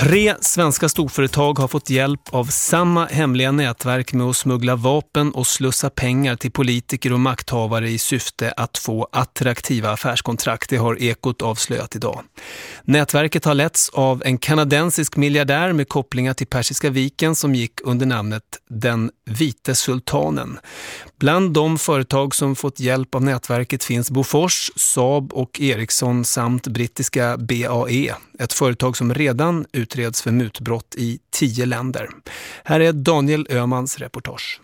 Tre svenska storföretag har fått hjälp av samma hemliga nätverk med att smuggla vapen och slussa pengar till politiker och makthavare i syfte att få attraktiva affärskontrakt. Det har Ekot avslöjat idag. Nätverket har letts av en kanadensisk miljardär med kopplingar till Persiska viken som gick under namnet Den vite sultanen. Bland de företag som fått hjälp av nätverket finns Bofors, Saab och Ericsson samt brittiska BAE. Ett företag som redan utreds för mutbrott i tio länder. Här är Daniel Ömans reportage.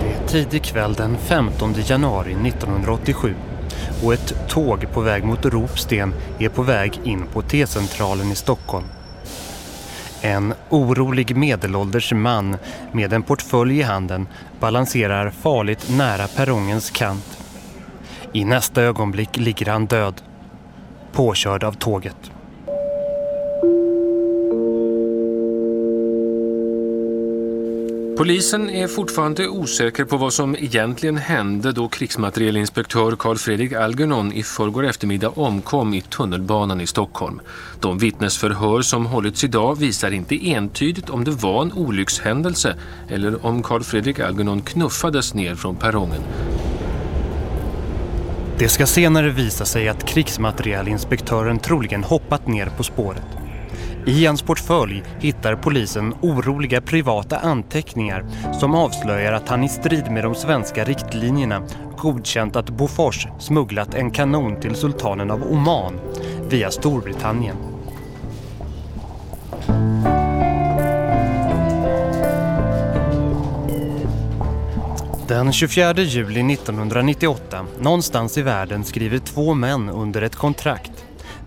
Det är tidig kväll den 15 januari 1987 och ett tåg på väg mot Ropsten är på väg in på T-centralen i Stockholm. En orolig medelålders man med en portfölj i handen balanserar farligt nära perrongens kant. I nästa ögonblick ligger han död, påkörd av tåget. Polisen är fortfarande osäker på vad som egentligen hände då krigsmaterielinspektör Carl Fredrik Algernon i förrgår eftermiddag omkom i tunnelbanan i Stockholm. De vittnesförhör som hållits idag visar inte entydigt om det var en olyckshändelse eller om Carl Fredrik Algernon knuffades ner från perrongen. Det ska senare visa sig att krigsmaterielinspektören troligen hoppat ner på spåret. I hans portfölj hittar polisen oroliga privata anteckningar som avslöjar att han i strid med de svenska riktlinjerna godkänt att Bofors smugglat en kanon till sultanen av Oman via Storbritannien. Den 24 juli 1998, någonstans i världen, skriver två män under ett kontrakt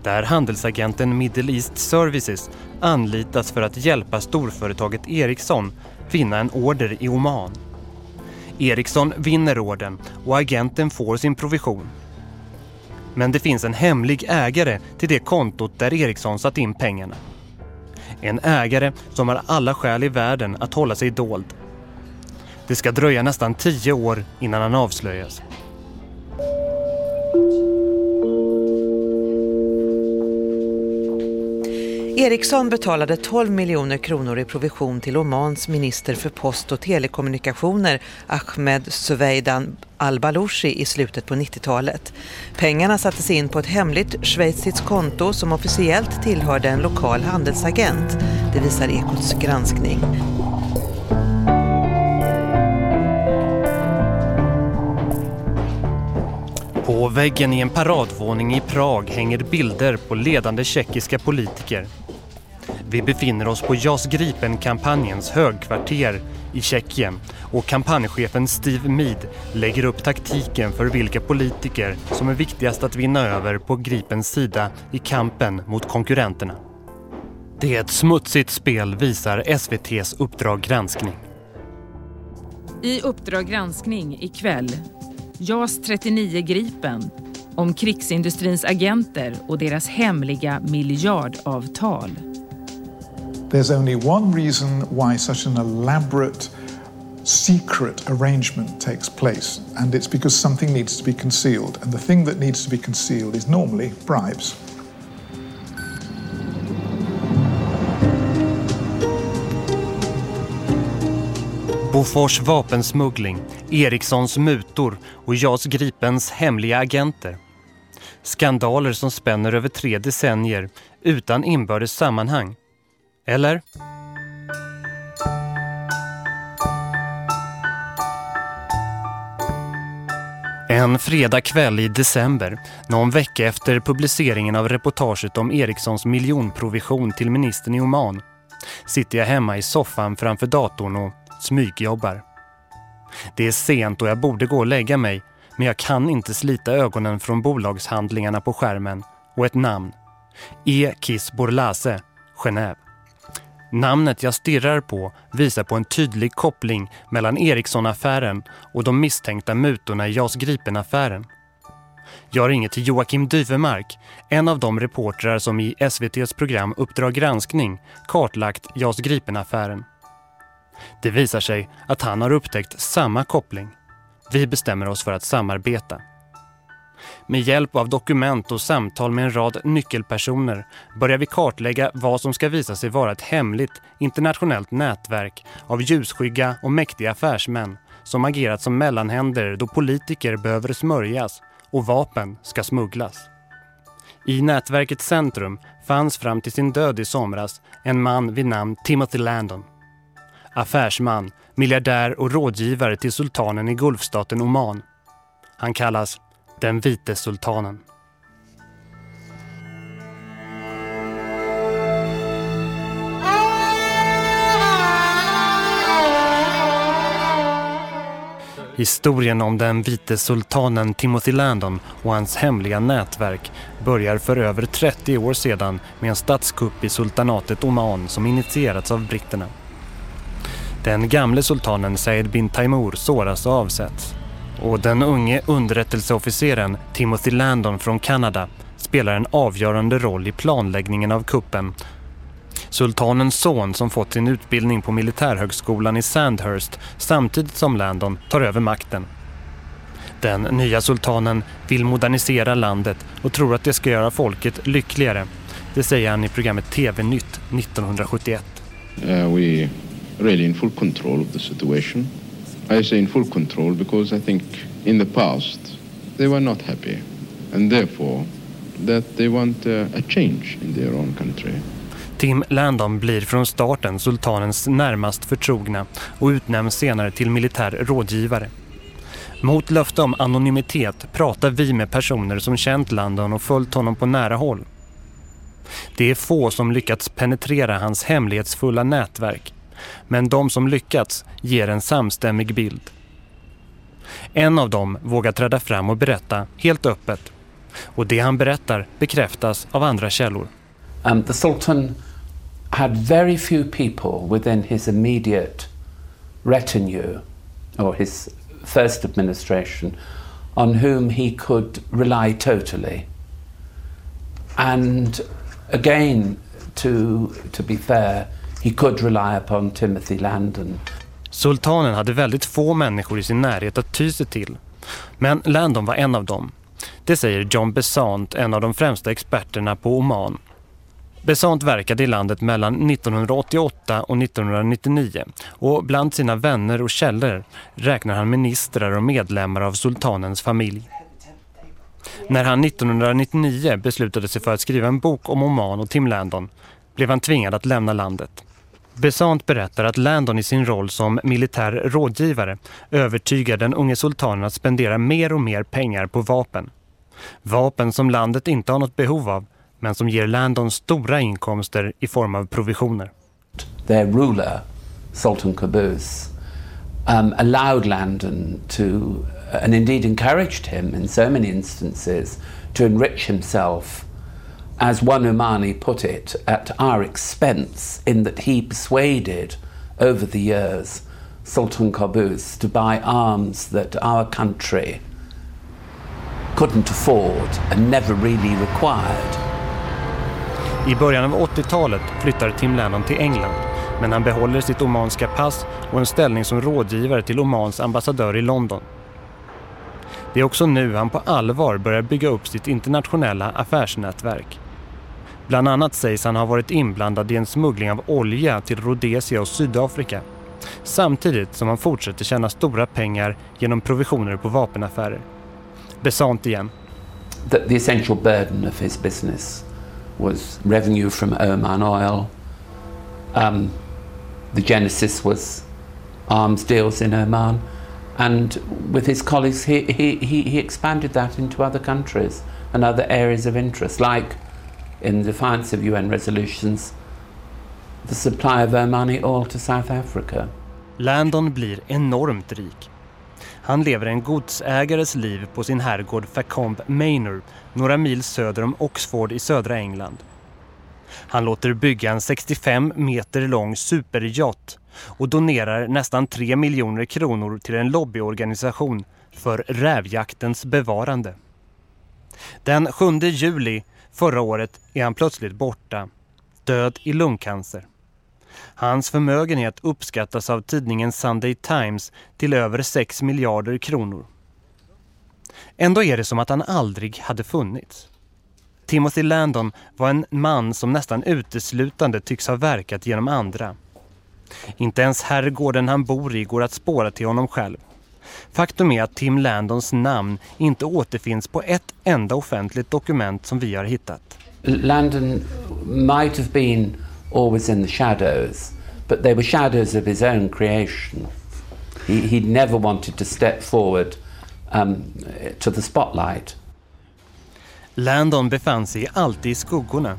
där handelsagenten Middle East Services anlitas för att hjälpa storföretaget Ericsson vinna en order i Oman. Ericsson vinner orden och agenten får sin provision. Men det finns en hemlig ägare till det kontot där Ericsson satt in pengarna. En ägare som har alla skäl i världen att hålla sig dold. Det ska dröja nästan tio år innan han avslöjas. Ericsson betalade 12 miljoner kronor i provision till Omans minister för post- och telekommunikationer Ahmed Suveidan al-Balushi i slutet på 90-talet. Pengarna sattes in på ett hemligt schweiziskt konto som officiellt tillhörde en lokal handelsagent. Det visar Ekots granskning. På väggen i en paradvåning i Prag hänger bilder på ledande tjeckiska politiker. Vi befinner oss på JAS Gripen-kampanjens högkvarter i Tjeckien och kampanjchefen Steve Mead lägger upp taktiken för vilka politiker som är viktigast att vinna över på Gripens sida i kampen mot konkurrenterna. Det är ett smutsigt spel visar SVTs Uppdrag granskning. I Uppdrag granskning ikväll JAS 39 Gripen om krigsindustrins agenter och deras hemliga miljardavtal. There's only one reason why such an elaborate secret arrangement takes place, and it's because something needs to be concealed. And the thing that needs to be concealed is normally bribes. Bofors vapensmuggling, Ericssons mutor och JAS Gripens hemliga agenter. Skandaler som spänner över tre decennier utan inbördes sammanhang. Eller? En fredag kväll i december, någon vecka efter publiceringen av reportaget om Ericssons miljonprovision till ministern i Oman, sitter jag hemma i soffan framför datorn och smygjobbar. Det är sent och jag borde gå och lägga mig, men jag kan inte slita ögonen från bolagshandlingarna på skärmen och ett namn. E. Kiss Borlase, Genève. Namnet jag stirrar på visar på en tydlig koppling mellan Eriksson-affären och de misstänkta mutorna i JAS Gripen-affären. Jag ringer till Joakim Dyvemark, en av de reportrar som i SVTs program Uppdrag granskning kartlagt JAS Gripen-affären. Det visar sig att han har upptäckt samma koppling. Vi bestämmer oss för att samarbeta. Med hjälp av dokument och samtal med en rad nyckelpersoner börjar vi kartlägga vad som ska visa sig vara ett hemligt internationellt nätverk av ljusskygga och mäktiga affärsmän som agerat som mellanhänder då politiker behöver smörjas och vapen ska smugglas. I nätverkets centrum fanns fram till sin död i somras en man vid namn Timothy Landon. Affärsman, miljardär och rådgivare till sultanen i Gulfstaten Oman. Han kallas den vite sultanen. Historien om den vite sultanen Timothy Landon och hans hemliga nätverk börjar för över 30 år sedan med en statskupp i sultanatet Oman som initierats av britterna. Den gamle sultanen Said bin Taimur såras och avsätts. Och den unge underrättelseofficeren Timothy Landon från Kanada spelar en avgörande roll i planläggningen av kuppen. Sultanens son som fått sin utbildning på militärhögskolan i Sandhurst samtidigt som Landon tar över makten. Den nya sultanen vill modernisera landet och tror att det ska göra folket lyckligare. Det säger han i programmet TV-nytt 1971. Uh, we really in full control of the situation. I say in full control because I think in the past they were not happy and therefore that they want uh, a change in their own country. Tim Landon blir från starten sultanens närmast förtrogna och utnämns senare till militär rådgivare. Mot löfte om anonymitet pratar vi med personer som känt Landon och följt honom på nära håll. Det är få som lyckats penetrera hans hemlighetsfulla nätverk men de som lyckats ger en samstämmig bild. En av dem vågar träda fram och berätta helt öppet. Och det han berättar bekräftas av andra källor. Um, the Sultan had very few people within his immediate retinue or his first administration on whom he could rely totally. And again, to, to be fair, he could rely upon Timothy Landon. Sultanen hade väldigt få människor i sin närhet att ty sig till. Men Landon var en av dem. Det säger John Besant, en av de främsta experterna på Oman. Besant verkade i landet mellan 1988 och 1999 och bland sina vänner och källor räknar han ministrar och medlemmar av sultanens familj. När han 1999 beslutade sig för att skriva en bok om Oman och Tim Landon blev han tvingad att lämna landet. Besant berättar att Landon i sin roll som militär rådgivare övertygar den unge sultanen att spendera mer och mer pengar på vapen. Vapen som landet inte har något behov av men som ger Landon stora inkomster i form av provisioner. Their ruler, Sultan Qaboos, um, allowed Landon to, uh, and indeed encouraged him in so many instances, to enrich himself as one Umani put it, at our expense, in that he persuaded over the years Sultan Qaboos to buy arms that our country couldn't afford and never really required. I början av 80-talet flyttar Tim Lennon till England men han behåller sitt omanska pass och en ställning som rådgivare till Omans ambassadör i London. Det är också nu han på allvar börjar bygga upp sitt internationella affärsnätverk. Bland annat sägs han ha varit inblandad i en smuggling av olja till Rhodesia och Sydafrika. Samtidigt som han fortsätter tjäna stora pengar genom provisioner på vapenaffärer. Besant igen. The, the essential burden of his business was revenue from Oman oil. Um, the genesis was arms deals in Oman. And with his colleagues, he, he, he expanded that into other countries and other areas of interest, like in defiance of UN resolutions, the supply of Omani oil to South Africa. Landon blir enormt rik. Han lever en godsägares liv på sin herrgård Facomb Manor, några mil söder om Oxford i södra England. Han låter bygga en 65 meter lång superjott och donerar nästan 3 miljoner kronor till en lobbyorganisation för rävjaktens bevarande. Den 7 juli förra året är han plötsligt borta, död i lungcancer. Hans förmögenhet uppskattas av tidningen Sunday Times till över 6 miljarder kronor. Ändå är det som att han aldrig hade funnits. Timothy Landon var en man som nästan uteslutande tycks ha verkat genom andra. Inte ens herrgården han bor i går att spåra till honom själv. Faktum är att Tim Landons namn inte återfinns på ett enda offentligt dokument som vi har hittat. Landon might have been always in the shadows, but they were shadows of his own creation. He, he never wanted to step forward um, to the spotlight. Landon befann sig alltid i skuggorna.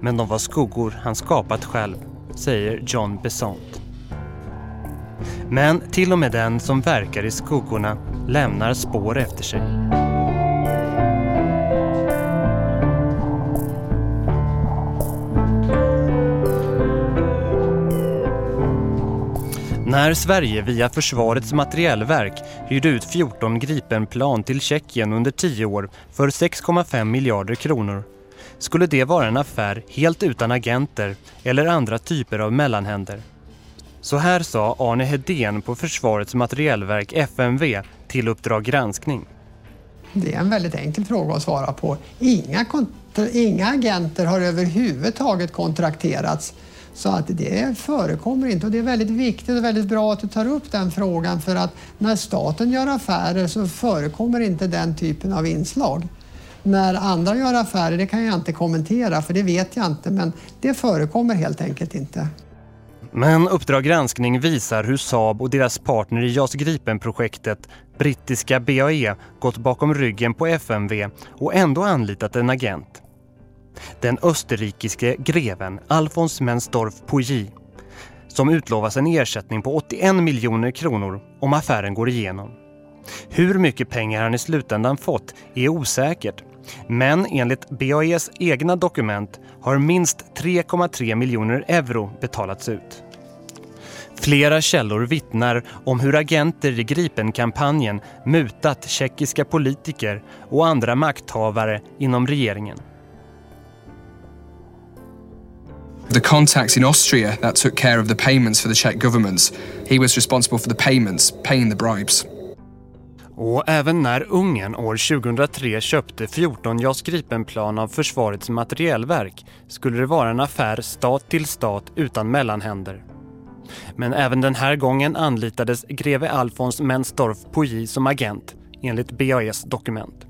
Men de var skuggor han skapat själv, säger John Besant. Men till och med den som verkar i skuggorna lämnar spår efter sig. När Sverige via Försvarets materiellverk hyrde ut 14 Gripenplan till Tjeckien under 10 år för 6,5 miljarder kronor skulle det vara en affär helt utan agenter eller andra typer av mellanhänder. Så här sa Arne Hedén på Försvarets materielverk FMV till Uppdrag granskning. Det är en väldigt enkel fråga att svara på. Inga, inga agenter har överhuvudtaget kontrakterats så att det förekommer inte och det är väldigt viktigt och väldigt bra att du tar upp den frågan för att när staten gör affärer så förekommer inte den typen av inslag. När andra gör affärer, det kan jag inte kommentera för det vet jag inte men det förekommer helt enkelt inte. Men Uppdrag granskning visar hur Saab och deras partner i JAS Gripen-projektet, brittiska BAE, gått bakom ryggen på FMV och ändå anlitat en agent den österrikiske greven Alfons Mensdorf Pouilly som utlovas en ersättning på 81 miljoner kronor om affären går igenom. Hur mycket pengar han i slutändan fått är osäkert men enligt BAEs egna dokument har minst 3,3 miljoner euro betalats ut. Flera källor vittnar om hur agenter i Gripen-kampanjen mutat tjeckiska politiker och andra makthavare inom regeringen. The contacts in Austria that took care of the payments for the Czech governments. He was responsible for the payments, paying the bribes. Och även när Ungern år 2003 köpte 14 JAS Gripen-plan av Försvarets materielverk skulle det vara en affär stat till stat utan mellanhänder. Men även den här gången anlitades greve Alfons Menstorff Pouilly som agent enligt BAEs dokument.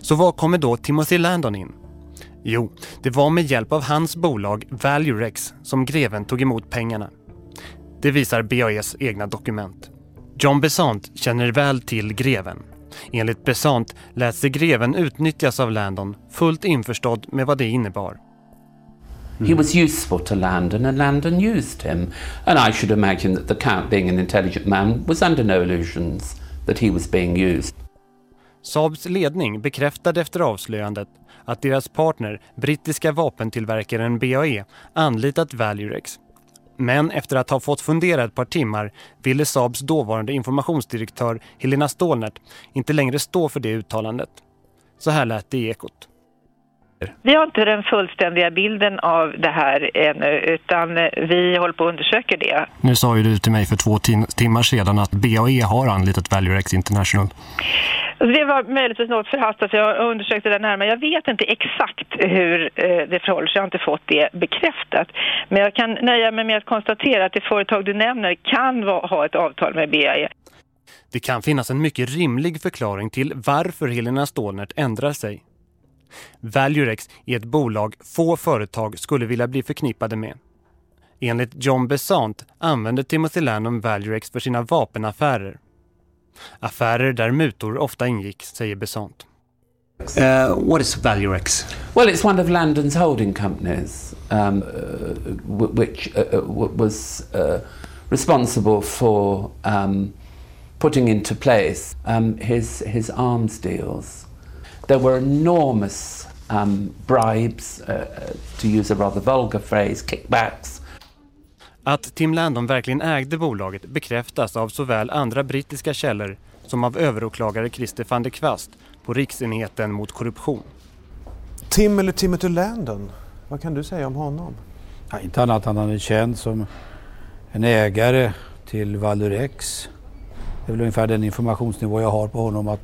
Så var kommer då Timothy Landon in? Jo, det var med hjälp av hans bolag Valurex som greven tog emot pengarna. Det visar BAEs egna dokument. John Besant känner väl till greven. Enligt Besant lät sig greven utnyttjas av Landon fullt införstådd med vad det innebar. He was useful to Landon and Landon used him. And I should imagine that the Count being an intelligent man was under no illusions that he was being used. Saabs ledning bekräftade efter avslöjandet att deras partner, brittiska vapentillverkaren BAE, anlitat Valurex. Men efter att ha fått fundera ett par timmar ville Saabs dåvarande informationsdirektör Helena Stålnert inte längre stå för det uttalandet. Så här lät det i Ekot. Vi har inte den fullständiga bilden av det här ännu utan vi håller på att undersöka det. Nu sa ju du till mig för två timmar sedan att BAE har anlitat Valurex International. Det var möjligtvis något förhastat, jag undersökte det närmare. Jag vet inte exakt hur eh, det förhåller sig, jag har inte fått det bekräftat. Men jag kan nöja mig med att konstatera att det företag du nämner kan ha ett avtal med BAE. Det kan finnas en mycket rimlig förklaring till varför Helena Stålnert ändrar sig. Valurex är ett bolag få företag skulle vilja bli förknippade med. Enligt John Besant använder Timothy Landon Valurex för sina vapenaffärer. Affärer där mutor ofta ingick, säger Besant. Uh, what is Valurex? Well, it's one of Landon's holding companies, um, uh, which uh, uh was uh, responsible for um, putting into place um, his his arms deals. There were enormous um, bribes, uh, to use a rather vulgar phrase, kickbacks. Att Tim Landon verkligen ägde bolaget bekräftas av såväl andra brittiska källor som av överåklagare Christer van der Kvast på Riksenheten mot korruption. Tim eller Timothy Landon, vad kan du säga om honom? Ja, inte annat än han är känd som en ägare till Valurex. Det är väl ungefär den informationsnivå jag har på honom att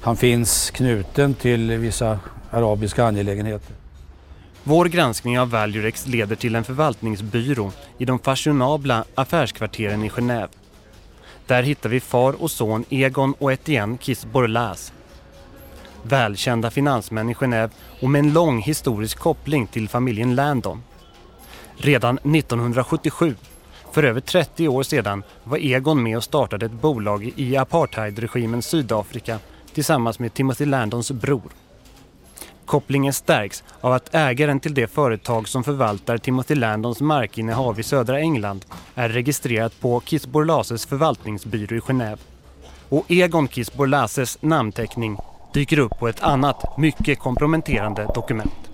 han finns knuten till vissa arabiska angelägenheter. Vår granskning av Valurex leder till en förvaltningsbyrå i de fashionabla affärskvarteren i Genève. Där hittar vi far och son Egon och Etienne Kiss Borlas. Välkända finansmän i Genève och med en lång historisk koppling till familjen Landon. Redan 1977, för över 30 år sedan, var Egon med och startade ett bolag i apartheidregimen Sydafrika tillsammans med Timothy Landons bror. Kopplingen stärks av att ägaren till det företag som förvaltar Timothy Landons markinnehav i södra England är registrerat på Kisborlases förvaltningsbyrå i Genève. Och Egon Kisborlases namnteckning dyker upp på ett annat, mycket komprometterande dokument.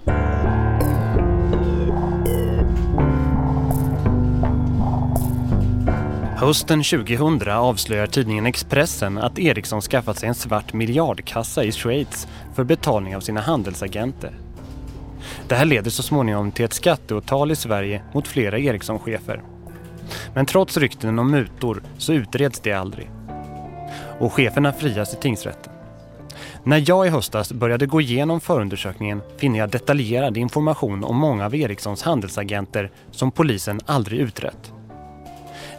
Hösten 2000 avslöjar tidningen Expressen att Ericsson skaffat sig en svart miljardkassa i Schweiz för betalning av sina handelsagenter. Det här leder så småningom till ett skatteåtal i Sverige mot flera Ericsson-chefer. Men trots rykten om mutor så utreds det aldrig. Och cheferna frias i tingsrätten. När jag i höstas började gå igenom förundersökningen finner jag detaljerad information om många av Ericssons handelsagenter som polisen aldrig utrett.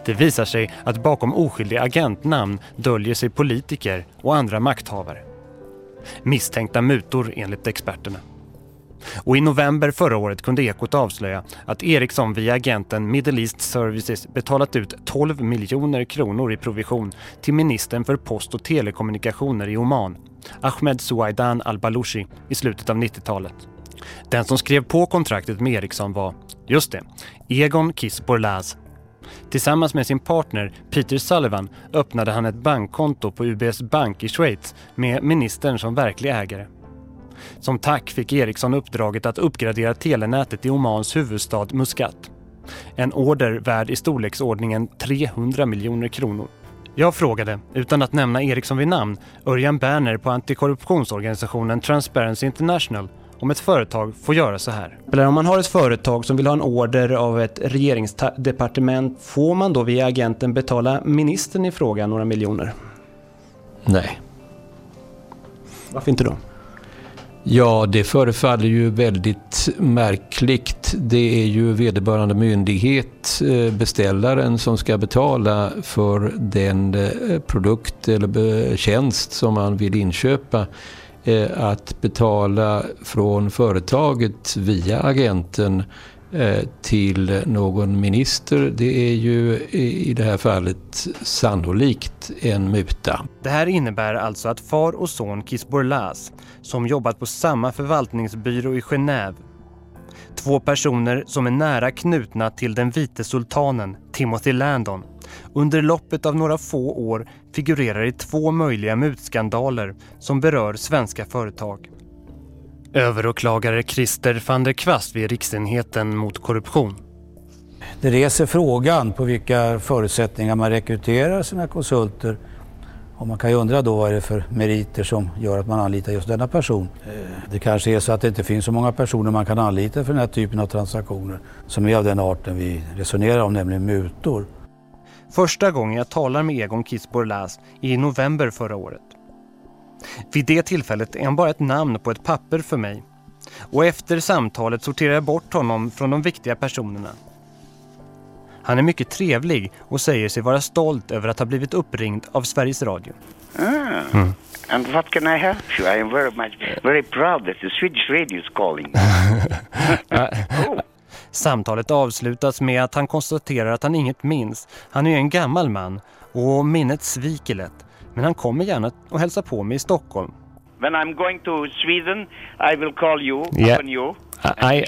Det visar sig att bakom oskyldiga agentnamn döljer sig politiker och andra makthavare. Misstänkta mutor enligt experterna. Och i november förra året kunde Ekot avslöja att Ericsson via agenten Middle East Services betalat ut 12 miljoner kronor i provision till ministern för post- och telekommunikationer i Oman, Ahmed Suaidan al-Balushi, i slutet av 90-talet. Den som skrev på kontraktet med Ericsson var, just det, Egon Kiss Borlaz Tillsammans med sin partner Peter Sullivan öppnade han ett bankkonto på UBS bank i Schweiz med ministern som verklig ägare. Som tack fick Ericsson uppdraget att uppgradera telenätet i Omans huvudstad Muscat. En order värd i storleksordningen 300 miljoner kronor. Jag frågade, utan att nämna Ericsson vid namn, Örjan Berner på antikorruptionsorganisationen Transparency International om ett företag får göra så här. Eller om man har ett företag som vill ha en order av ett regeringsdepartement, får man då via agenten betala ministern i fråga några miljoner? Nej. Varför inte då? Ja, det förefaller ju väldigt märkligt. Det är ju vederbörande myndighet, eh, beställaren, som ska betala för den eh, produkt eller tjänst som man vill inköpa. Eh, att betala från företaget via agenten eh, till någon minister, det är ju i det här fallet sannolikt en muta. Det här innebär alltså att far och son Kisborlas, som jobbat på samma förvaltningsbyrå i Genève, två personer som är nära knutna till den vite sultanen Timothy Landon, under loppet av några få år figurerar i två möjliga mutskandaler som berör svenska företag. Överåklagare Christer van der Kvast vid Riksenheten mot korruption. Det reser frågan på vilka förutsättningar man rekryterar sina konsulter. Och man kan ju undra då vad är det för meriter som gör att man anlitar just denna person. Eh, det kanske är så att det inte finns så många personer man kan anlita för den här typen av transaktioner som är av den arten vi resonerar om, nämligen mutor. Första gången jag talar med Egon Kiss Borlas är i november förra året. Vid det tillfället är han bara ett namn på ett papper för mig. Och efter samtalet sorterar jag bort honom från de viktiga personerna. Han är mycket trevlig och säger sig vara stolt över att ha blivit uppringd av Sveriges Radio. Ah. Mm. And what can I help you? I am very much very proud that the Swedish radio is calling. oh. Samtalet avslutas med att han konstaterar att han inget minns. Han är en gammal man och minnet sviker lätt. Men han kommer gärna och hälsar på mig i Stockholm. When I'm going to Sweden I will call you yeah. upon you I...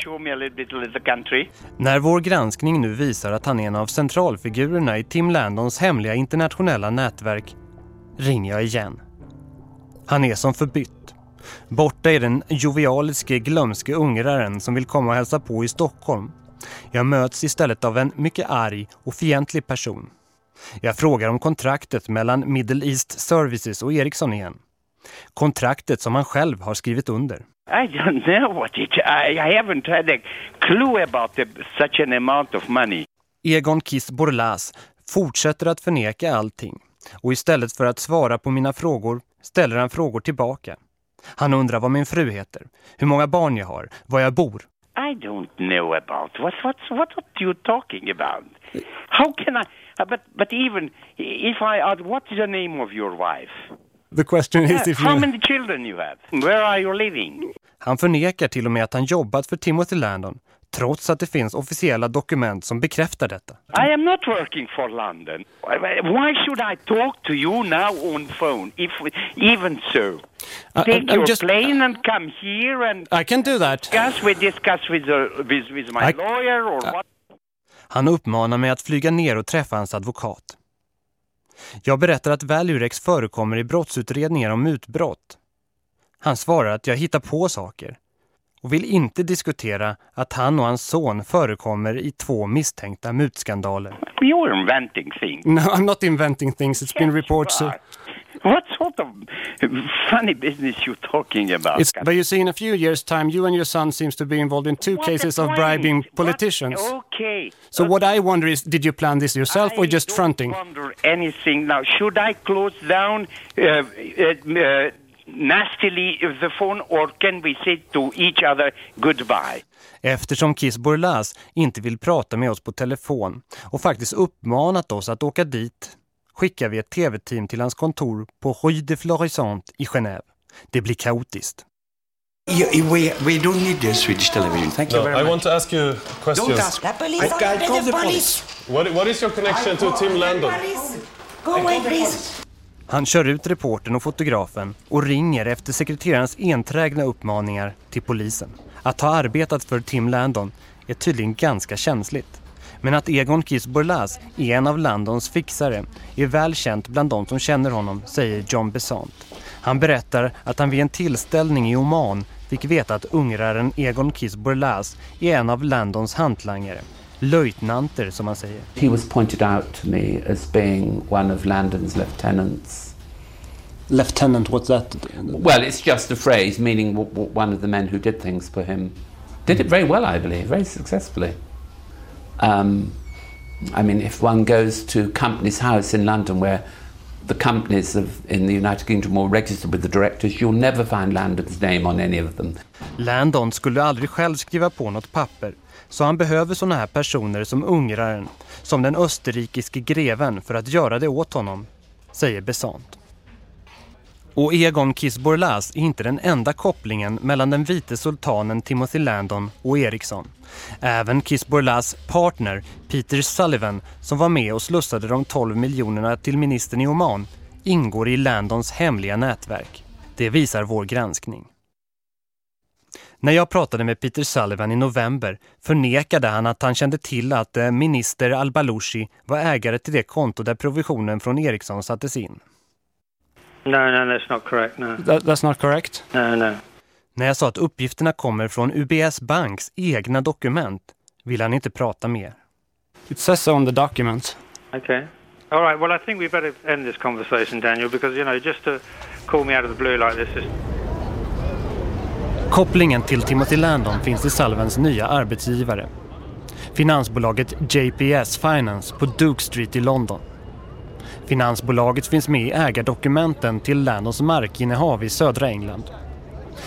När vår granskning nu visar att han är en av centralfigurerna i Tim Landons hemliga internationella nätverk ringer jag igen. Han är som förbytt. Borta är den jovialiske glömske ungraren som vill komma och hälsa på i Stockholm. Jag möts istället av en mycket arg och fientlig person. Jag frågar om kontraktet mellan Middle East Services och Ericsson igen. Kontraktet som han själv har skrivit under. I don't know what it. I, haven't had a clue about the, such an amount of money. Egon Kiss Borlas fortsätter att förneka allting och istället för att svara på mina frågor ställer han frågor tillbaka. Han undrar vad min fru heter, hur många barn jag har, var jag bor. I don't know about what what what are you talking about? How can I? uh, But but even if I ask, what's the name of your wife? The question is Yeah, if how you... many children you have? Where are you living? Han förnekar till och med att han jobbat för Timothy Landon, trots att det finns officiella dokument som bekräftar detta. I am not working for London. Why should I talk to you now on phone? If even so, I- take I'm your just- plane and come here and I can do that. discuss. We discuss with the, with, with my I- lawyer or what? Han uppmanar mig att flyga ner och träffa hans advokat. Jag berättar att Valurex förekommer i brottsutredningar om mutbrott. Han svarar att jag hittar på saker och vill inte diskutera att han och hans son förekommer i två misstänkta mutskandaler. You're inventing things. No, I'm not inventing things. It's been reported. So What sort of funny business you talking about? it's, but you see, in a few years' time, you and your son seems to be involved in two cases of bribing politicians. Okay. So what I wonder is, did you plan this yourself or just fronting? wonder anything now. Should I close down uh, uh, uh, nastily the phone or can we say to each other goodbye? Eftersom Kiss Borlas inte vill prata med oss på telefon och faktiskt uppmanat oss att åka dit skickar vi ett tv-team till hans kontor på Rue de Florissant i Genève. Det blir kaotiskt. You, we, we don't need the Swedish television. Thank you No, very I much. want to ask you questions. Don't ask. The police. I, I call the police. What, what is your connection to Tim Landon? Go away, please. Han kör ut reportern och fotografen och ringer efter sekreterarens enträgna uppmaningar till polisen. Att ha arbetat för Tim Landon är tydligen ganska känsligt. Men att Egon Kiss är en av Landons fixare är väl känt bland de som känner honom, säger John Besant. Han berättar att han vid en tillställning i Oman fick veta att ungraren Egon Kiss är en av Landons hantlangare. Löjtnanter som man säger. He was pointed out to me as being one of Landon's lieutenants. Lieutenant, what's that? Well, it's just a phrase meaning one of the men who did things for him. Did it very well, I believe, very successfully. Um, I mean, if one goes to Company's House in London, where the companies of, in the United Kingdom are registered with the directors, you'll never find Landon's name on any of them. Landon skulle aldrig själv skriva på något papper, så han behöver såna här personer som ungraren, som den österrikiske greven för att göra det åt honom, säger Besant. Och Egon Kisborlas är inte den enda kopplingen mellan den vite sultanen Timothy Landon och Ericsson. Även Kisborlas partner Peter Sullivan, som var med och slussade de 12 miljonerna till ministern i Oman, ingår i Landons hemliga nätverk. Det visar vår granskning. När jag pratade med Peter Sullivan i november förnekade han att han kände till att eh, minister Al-Baluchi var ägare till det konto där provisionen från Ericsson sattes in. No, no, that's not correct. No. That, that's not correct? No, no. När jag sa att uppgifterna kommer från UBS Banks egna dokument vill han inte prata mer. It says so on the document. Okay. All right. Well, I think we better end this conversation, Daniel, because you know, just to call me out of the blue like this is. Kopplingen till Timothy Landon finns i Salvens nya arbetsgivare. Finansbolaget JPS Finance på Duke Street i London. Finansbolaget finns med i ägardokumenten till Landons markinnehav i södra England.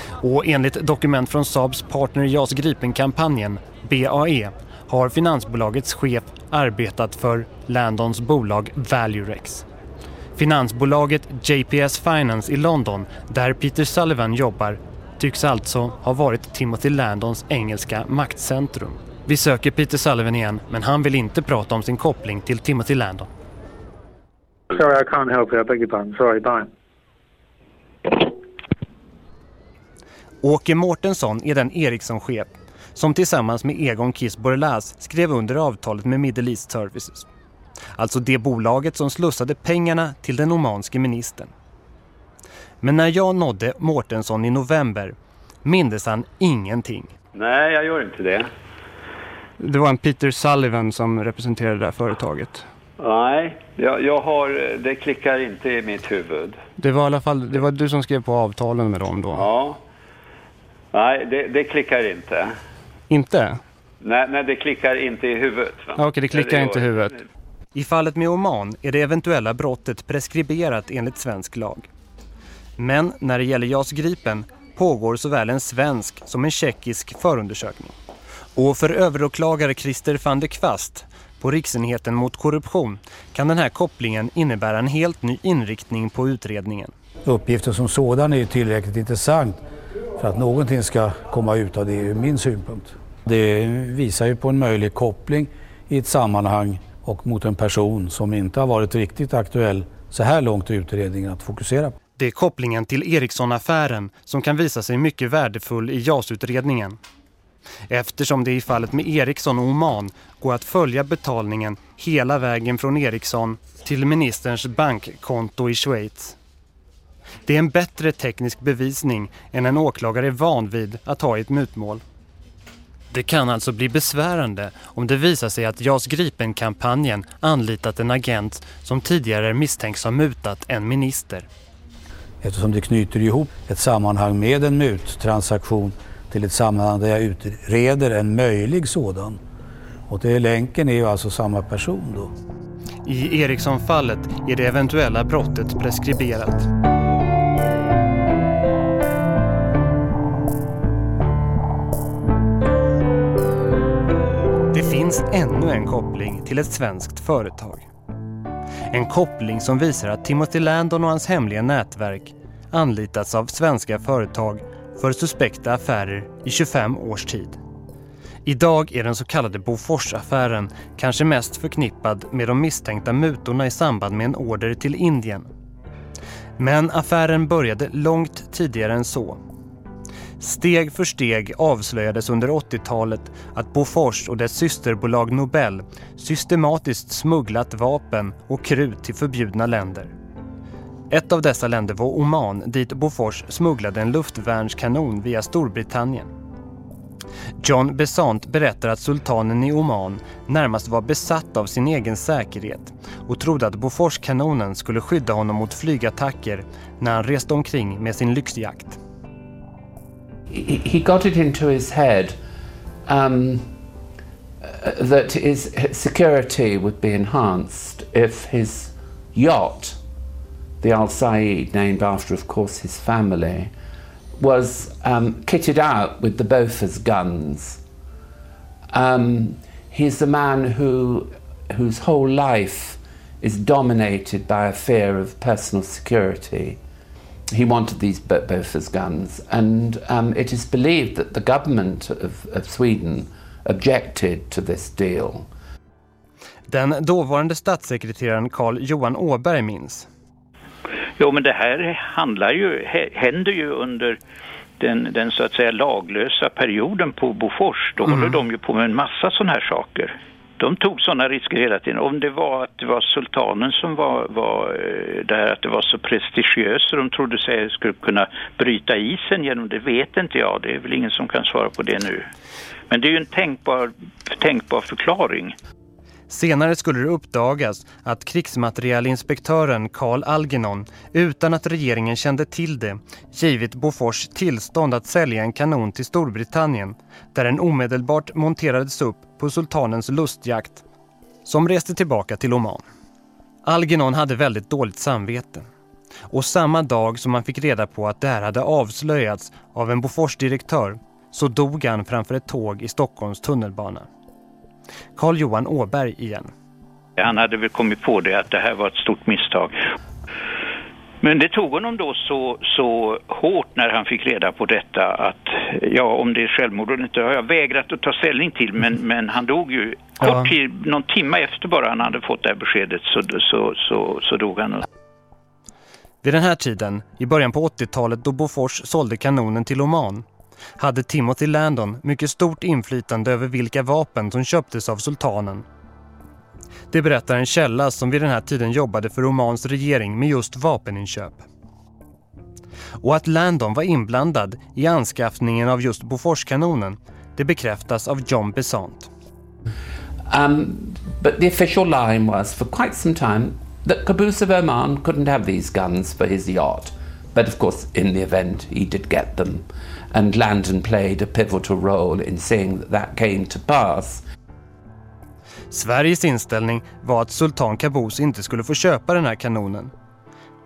Och enligt dokument från Saabs partner JAS Gripen-kampanjen, BAE, har finansbolagets chef arbetat för Landons bolag Valurex. Finansbolaget JPS Finance i London, där Peter Sullivan jobbar, tycks alltså ha varit Timothy Landons engelska maktcentrum. Vi söker Peter Sullivan igen, men han vill inte prata om sin koppling till Timothy Landon. Sorry, I can't help you. I beg your pardon. Sorry. Bye. Åke Mårtensson är den Ericsson-chef som tillsammans med Egon Kiss Borlas skrev under avtalet med Middle East Services. Alltså det bolaget som slussade pengarna till den omanske ministern. Men när jag nådde Mårtensson i november mindes han ingenting. Nej, jag gör inte det. Det var en Peter Sullivan som representerade det här företaget. Nej, jag, jag har, det klickar inte i mitt huvud. Det var i alla fall det var du som skrev på avtalen med dem då? Ja. Nej, det, det klickar inte. Inte? Nej, nej, det klickar inte i huvudet. va? Okej, det klickar gör inte i det. huvudet. I fallet med Oman är det eventuella brottet preskriberat enligt svensk lag. Men när det gäller JAS Gripen pågår såväl en svensk som en tjeckisk förundersökning. Och för överåklagare Christer van der Kvast på Riksenheten mot korruption kan den här kopplingen innebära en helt ny inriktning på utredningen. Uppgiften som sådan är ju tillräckligt intressant för att någonting ska komma ut av det ur min synpunkt. Det visar ju på en möjlig koppling i ett sammanhang och mot en person som inte har varit riktigt aktuell så här långt i utredningen att fokusera på. Det är kopplingen till Ericsson-affären som kan visa sig mycket värdefull i JAS-utredningen. Eftersom det i fallet med Ericsson och Oman går att följa betalningen hela vägen från Ericsson till ministerns bankkonto i Schweiz. Det är en bättre teknisk bevisning än en åklagare är van vid att ha i ett mutmål. Det kan alltså bli besvärande om det visar sig att JAS Gripen-kampanjen anlitat en agent som tidigare misstänks ha mutat en minister. Eftersom det knyter ihop ett sammanhang med en muttransaktion till ett sammanhang där jag utreder en möjlig sådan. Och det länken är ju alltså samma person då. I Ericsson-fallet är det eventuella brottet preskriberat. Det finns ännu en koppling till ett svenskt företag. En koppling som visar att Timothy Landon och hans hemliga nätverk anlitats av svenska företag för suspekta affärer i 25 års tid. Idag är den så kallade Boforsaffären kanske mest förknippad med de misstänkta mutorna i samband med en order till Indien. Men affären började långt tidigare än så. Steg för steg avslöjades under 80-talet att Bofors och dess systerbolag Nobel systematiskt smugglat vapen och krut till förbjudna länder. Ett av dessa länder var Oman dit Bofors smugglade en luftvärnskanon via Storbritannien. John Besant berättar att sultanen i Oman närmast var besatt av sin egen säkerhet och trodde att Boforskanonen skulle skydda honom mot flygattacker när han reste omkring med sin lyxjakt. He, got it into his head um, uh, that his security would be enhanced if his yacht, the Al Said, named after, of course, his family, was um, kitted out with the Bofors guns. Um, he's a man who, whose whole life is dominated by a fear of personal security he wanted these Bo- Bofors guns, and um, it is believed that the government of, of Sweden objected to this deal. Den dåvarande statssekreteraren Carl Johan Åberg minns. Jo, men det här handlar ju, hä- händer ju under den, den så att säga laglösa perioden på Bofors. Då Mm. håller de ju på med en massa sådana här saker. De tog sådana risker hela tiden. Om det var att det var sultanen som var, var eh, det här att det var så prestigiöst så de trodde sig skulle kunna bryta isen genom det vet inte jag. Det är väl ingen som kan svara på det nu. Men det är ju en tänkbar, tänkbar förklaring. Senare skulle det uppdagas att krigsmaterielinspektören Carl Algernon, utan att regeringen kände till det, givit Bofors tillstånd att sälja en kanon till Storbritannien, där den omedelbart monterades upp på sultanens lustjakt, som reste tillbaka till Oman. Algernon hade väldigt dåligt samvete. Och samma dag som han fick reda på att det här hade avslöjats av en Bofors-direktör så dog han framför ett tåg i Stockholms tunnelbana. Carl Johan Åberg igen. Han hade väl kommit på det att det här var ett stort misstag. Men det tog honom då så, så hårt när han fick reda på detta att ja, om det är självmord eller inte har jag vägrat att ta ställning till men, men han dog ju kort Ja. tid, någon timme efter bara han hade fått det här beskedet så, så, så, så dog han. Vid den här tiden, i början på 80-talet då Bofors sålde kanonen till Oman, hade Timothy Landon mycket stort inflytande över vilka vapen som köptes av sultanen. Det berättar en källa som vid den här tiden jobbade för Omans regering med just vapeninköp. Och att Landon var inblandad i anskaffningen av just Boforskanonen, det bekräftas av John Besant. Um, but the official line was for quite some time that Caboose of Oman couldn't have these guns for his yacht. But of course, in the event, he did get them. And Landon played a pivotal role in seeing that that came to pass. Sveriges inställning var att Sultan Qaboos inte skulle få köpa den här kanonen.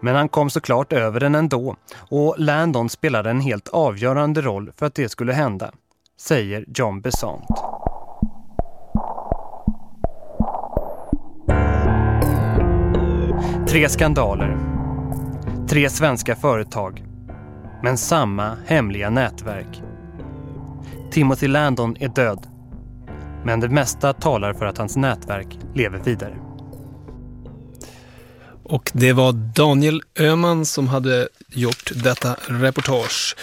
Men han kom såklart över den ändå och Landon spelade en helt avgörande roll för att det skulle hända, säger John Besant. Tre skandaler. Tre svenska företag. Men samma hemliga nätverk. Timothy Landon är död. Men det mesta talar för att hans nätverk lever vidare. Och det var Daniel Öman som hade gjort detta reportage.